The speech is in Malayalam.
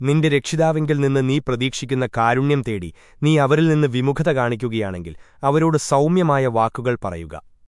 നിന്റെ രക്ഷിതാവിങ്കിൽ നിന്ന് നീ പ്രതീക്ഷിക്കുന്ന കാരുണ്യം തേടി നീ അവരിൽ നിന്ന് വിമുഖത കാണിക്കുകയാണെങ്കിൽ അവരോട് സൗമ്യമായ വാക്കുകൾ പറയുക.